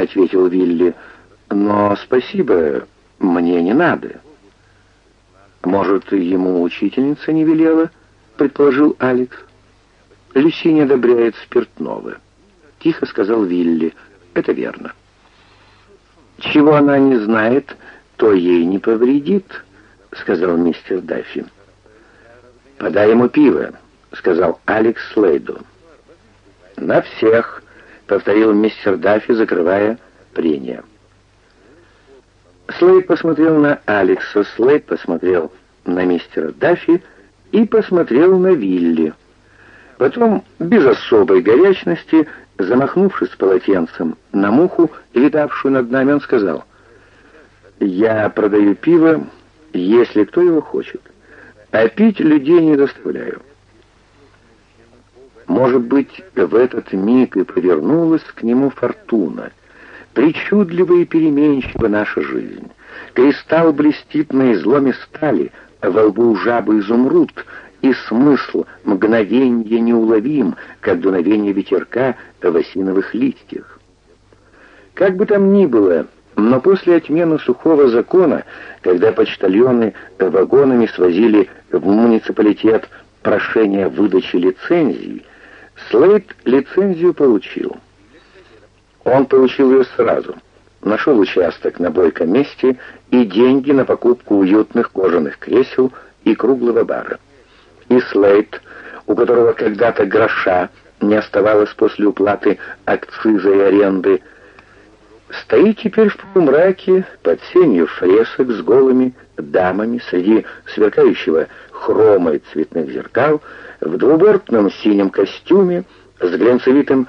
ответил Вилли. «Но спасибо, мне не надо». «Может, ему учительница не велела?» — предположил Алекс. «Люси не одобряет спиртного», — тихо сказал Вилли. «Это верно». «Чего она не знает, то ей не повредит», — сказал мистер Даффи. «Подай ему пиво», — сказал Алекс Слейду. «На всех», — повторил мистер Даффи, закрывая прения. Слейд посмотрел на Алекса, Слейд посмотрел на мистера Даффи и посмотрел на Вилли. Потом, без особой горячности, замахнувшись полотенцем на муху, летавшую над нами, он сказал, «Я продаю пиво, если кто его хочет, а пить людей не заставляю». Может быть, в этот миг и повернулась к нему фортуна. Причудлива и переменчива наша жизнь. Кристалл блестит на изломе стали, во лбу жабы изумруд, и смысл мгновенья неуловим, как дуновение ветерка в осиновых листьях. Как бы там ни было, но после отмены сухого закона, когда почтальоны вагонами свозили в муниципалитет прошение выдачи лицензии, Слейд лицензию получил. Он получил ее сразу. Нашел участок на бойком месте и деньги на покупку уютных кожаных кресел и круглого бара. И Слейд, у которого когда-то гроша не оставалось после уплаты акциза и аренды, стоит теперь в полумраке под сенью фресок с голыми дамами среди сверкающего хрома и цветных зеркал, в двубортном синем костюме с глянцевитым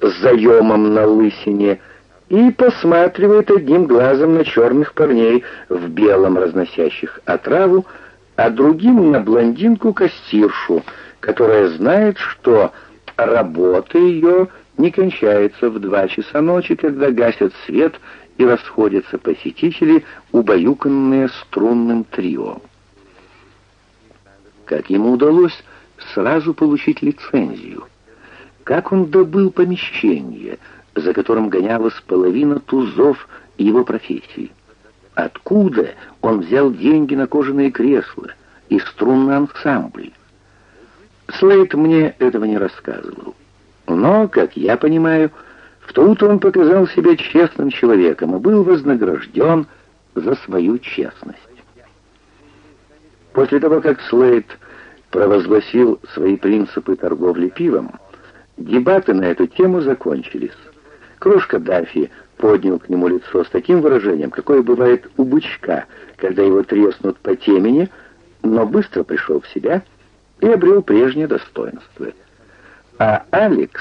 заемом на лысине и посматривает одним глазом на черных парней в белом, разносящих отраву, а другим на блондинку-кассиршу, которая знает, что работа ее не кончается в два часа ночи, когда гасят свет и расходятся посетители, убаюканные струнным трио. Как ему удалось сразу получить лицензию? Как он добыл помещение, за которым гонялась половина тузов его профессии? Откуда он взял деньги на кожаные кресла и струнный ансамбль? Слейд мне этого не рассказывал. Но, как я понимаю, в тот он показал себя честным человеком и был вознагражден за свою честность. После того, как Слейд провозгласил свои принципы торговли пивом, дебаты на эту тему закончились. Крошка Даффи поднял к нему лицо с таким выражением, какое бывает у бычка, когда его треснут по темени, но быстро пришел в себя и обрел прежнее достоинство. А Алекс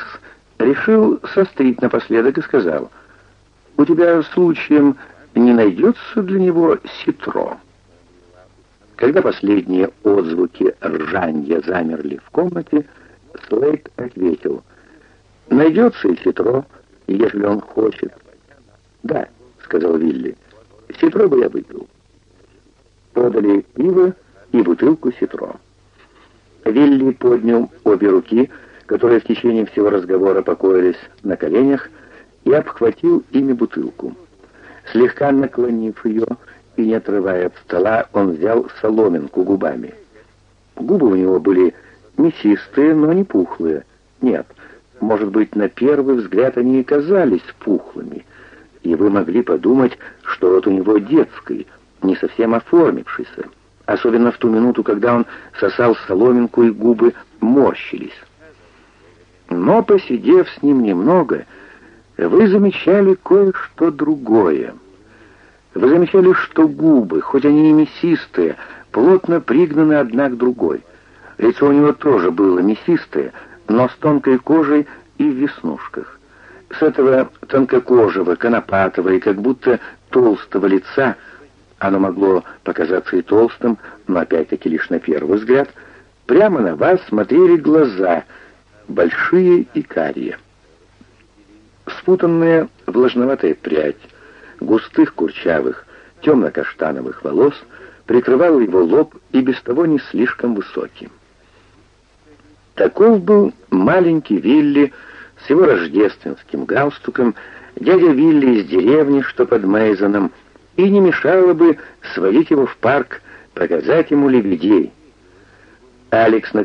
решил сострить напоследок и сказал, «У тебя случаем не найдется для него ситро?» Когда последние отзвуки ржанья замерли в комнате, Слейд ответил, «Найдется и ситро, если он хочет». «Да», — сказал Вилли, — «ситро бы я выпил». Подали пиво и бутылку ситро. Вилли поднял обе руки, которые в течение всего разговора покоились на коленях, и обхватил ими бутылку. Слегка наклонив ее и не отрывая от стола, он взял соломинку губами. Губы у него были мясистые, но не пухлые. Нет, может быть, на первый взгляд они и казались пухлыми, и вы могли подумать, что вот у него детский, не совсем оформившийся, особенно в ту минуту, когда он сосал соломинку и губы морщились. Но, посидев с ним немного, вы замечали кое-что другое. Вы замечали, что губы, хоть они и мясистые, плотно пригнаны одна к другой. Лицо у него тоже было мясистое, но с тонкой кожей и в веснушках. С этого тонкокожего, конопатого и как будто толстого лица, оно могло показаться и толстым, но опять-таки лишь на первый взгляд, прямо на вас смотрели глаза — большие и карие. Спутанная влажноватая прядь густых курчавых, темно-каштановых волос прикрывала его лоб и без того не слишком высоким. Таков был маленький Вилли с его рождественским галстуком, дядя Вилли из деревни, что под Мейзоном, и не мешало бы сводить его в парк, показать ему лебедей. Алекс на